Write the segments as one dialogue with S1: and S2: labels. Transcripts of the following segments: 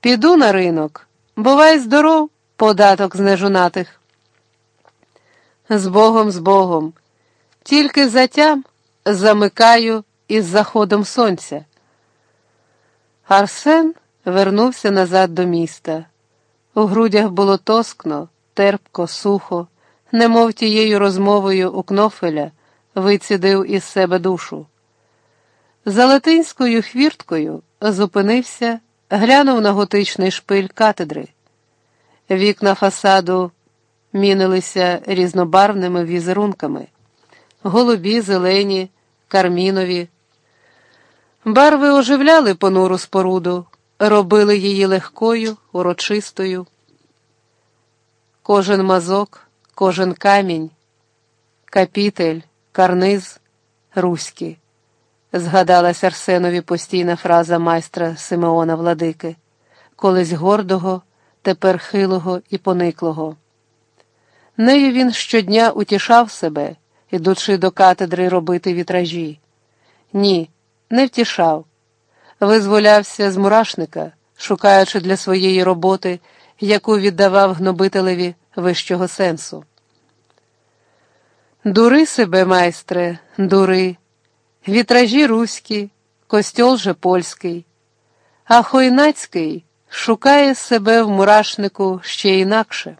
S1: Піду на ринок. Бувай здоров, податок з нежунатих. З Богом, з Богом. Тільки затям замикаю із заходом сонця. Арсен вернувся назад до міста. У грудях було тоскно, терпко, сухо, немов тією розмовою у Кнофеля вицідив із себе душу. За латинською хвірткою зупинився, глянув на готичний шпиль катедри. Вікна фасаду мінилися різнобарвними візерунками, голубі, зелені, кармінові. Барви оживляли понуру споруду, робили її легкою, урочистою. Кожен мазок, кожен камінь, капітель, карниз, руський. Згадалась Арсенові постійна фраза майстра Симеона Владики, колись гордого, тепер хилого і пониклого. Нею він щодня утішав себе, ідучи до катедри робити вітражі. Ні, не втішав, визволявся з мурашника, шукаючи для своєї роботи, яку віддавав гнобителеві вищого сенсу. Дури себе, майстре, дури, вітражі руські, костьол же польський, а Хойнацький шукає себе в мурашнику ще інакше.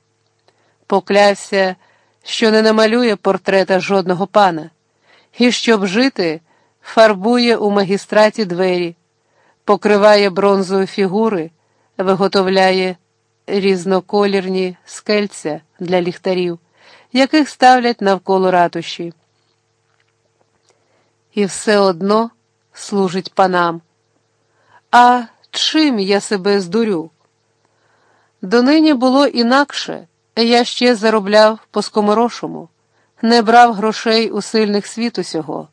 S1: Поклявся, що не намалює портрета жодного пана, і щоб жити, фарбує у магістраті двері, покриває бронзою фігури, виготовляє різноколірні скельця для ліхтарів, яких ставлять навколо ратуші. І все одно служить панам. А чим я себе здурю? Донині було інакше, я ще заробляв по скоморошому, не брав грошей у сильних світ усього.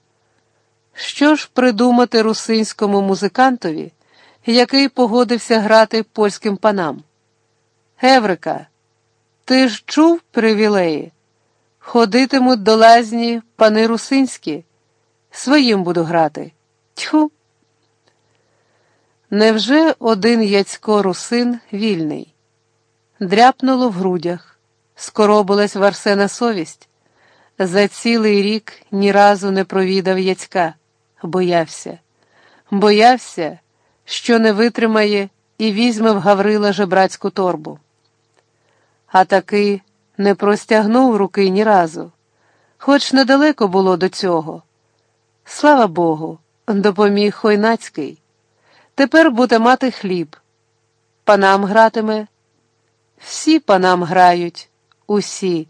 S1: Що ж придумати русинському музикантові, який погодився грати польським панам? Еврика, ти ж чув привілеї? Ходитимуть до лазні пани русинські, своїм буду грати. Тьху. Невже один яцько русин вільний? Дряпнуло в грудях, скоробилась в Арсена совість. За цілий рік ні разу не провідав яцька, боявся, боявся, що не витримає і візьме в Гаврила жебрацьку торбу. А таки не простягнув руки ні разу, хоч недалеко було до цього. Слава Богу, допоміг Хойнацький. Тепер буде мати хліб. Панам гратиме. Всі панам грають, усі,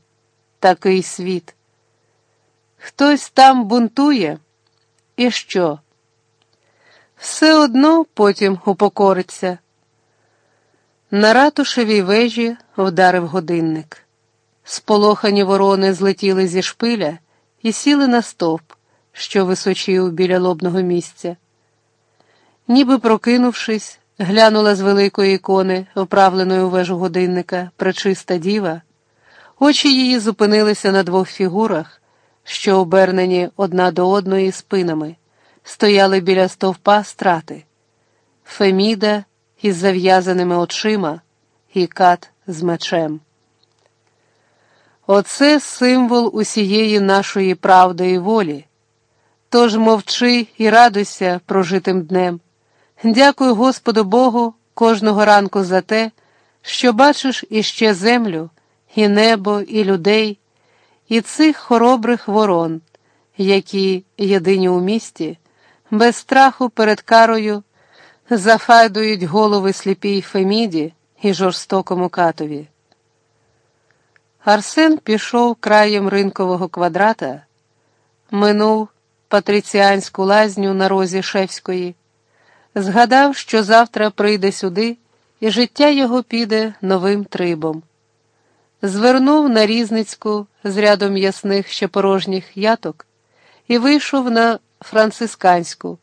S1: такий світ. Хтось там бунтує, і що? Все одно потім упокориться. На ратушевій вежі вдарив годинник. Сполохані ворони злетіли зі шпиля і сіли на стовп, що височив біля лобного місця. Ніби прокинувшись, глянула з великої ікони, оправленої у вежу годинника, пречиста діва. Очі її зупинилися на двох фігурах, що обернені одна до одної спинами, стояли біля стовпа страти. Феміда із зав'язаними очима і кат з мечем. Оце символ усієї нашої правди і волі. Тож мовчи і радуйся прожитим днем. Дякую Господу Богу кожного ранку за те, що бачиш іще землю, і небо, і людей, і цих хоробрих ворон, які єдині у місті, без страху перед карою зафайдують голови сліпій Феміді і жорстокому катові. Арсен пішов краєм ринкового квадрата, минув патриціанську лазню на розі Шевської, згадав, що завтра прийде сюди, і життя його піде новим трибом. Звернув на різницьку з рядом ясних ще порожніх яток і вийшов на францисканську,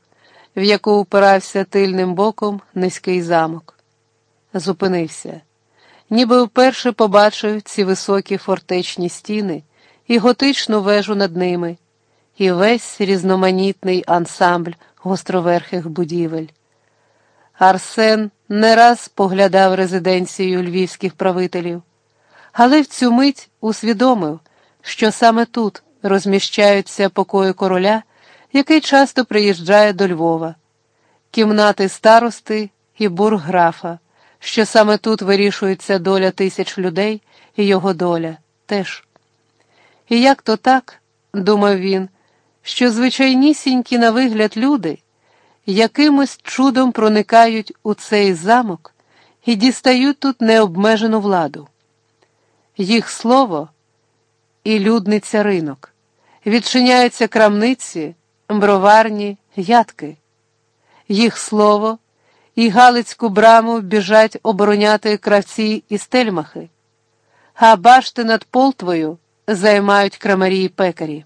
S1: в яку упирався тильним боком низький замок. Зупинився, ніби вперше побачив ці високі фортечні стіни і готичну вежу над ними і весь різноманітний ансамбль гостроверхих будівель. Арсен не раз поглядав резиденцію львівських правителів, але в цю мить усвідомив, що саме тут розміщаються покої короля, який часто приїжджає до Львова, кімнати старости і бургграфа, що саме тут вирішується доля тисяч людей і його доля теж. І як то так, думав він, що звичайнісінькі на вигляд люди якимось чудом проникають у цей замок і дістають тут необмежену владу. Їх слово і людниця ринок, відчиняються крамниці, броварні, ядки. Їх слово і Галицьку браму біжать обороняти кравці і стельмахи, а башти над Полтвою займають крамарі і пекарі.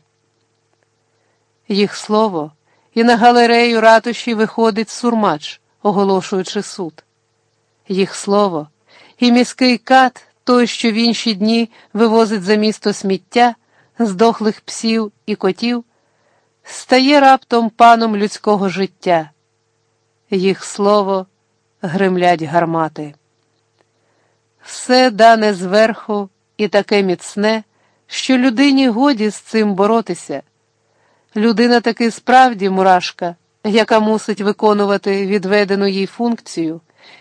S1: Їх слово і на галерею ратуші виходить сурмач, оголошуючи суд. Їх слово, і міський кат, той, що в інші дні вивозить за місто сміття, здохлих псів і котів, стає раптом паном людського життя. Їх слово гримлять гармати. Все дане зверху і таке міцне, що людині годі з цим боротися. Людина таки справді мурашка, яка мусить виконувати відведену їй функцію,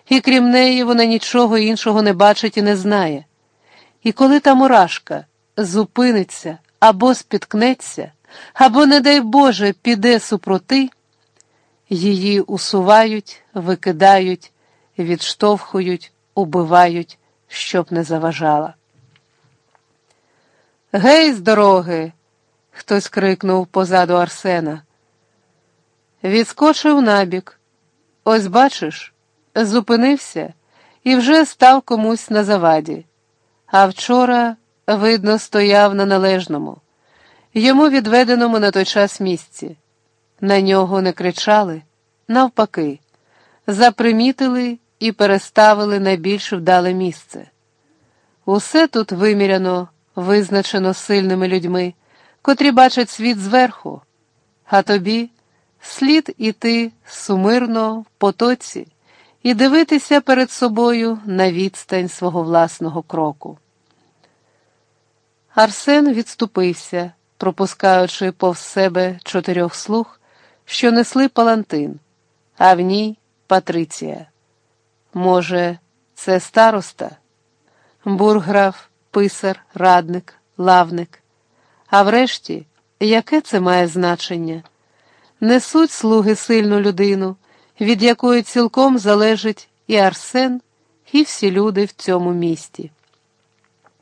S1: і крім неї вона нічого іншого не бачить і не знає. І коли та мурашка зупиниться або спіткнеться, або, не дай Боже, піде супроти, її усувають, викидають, відштовхують, убивають, щоб не заважала. Гей, з дороги! Хтось крикнув позаду Арсена. Відскочив набік. Ось бачиш, зупинився і вже став комусь на заваді. А вчора, видно, стояв на належному, йому відведеному на той час місці. На нього не кричали, навпаки, запримітили і переставили на більш вдале місце. Усе тут виміряно, визначено сильними людьми котрі бачать світ зверху, а тобі слід іти сумирно в потоці і дивитися перед собою на відстань свого власного кроку. Арсен відступився, пропускаючи повз себе чотирьох слуг, що несли палантин, а в ній Патриція. Може, це староста, бурграф, писар, радник, лавник. А врешті, яке це має значення? Несуть слуги сильну людину, від якої цілком залежить і Арсен, і всі люди в цьому місті.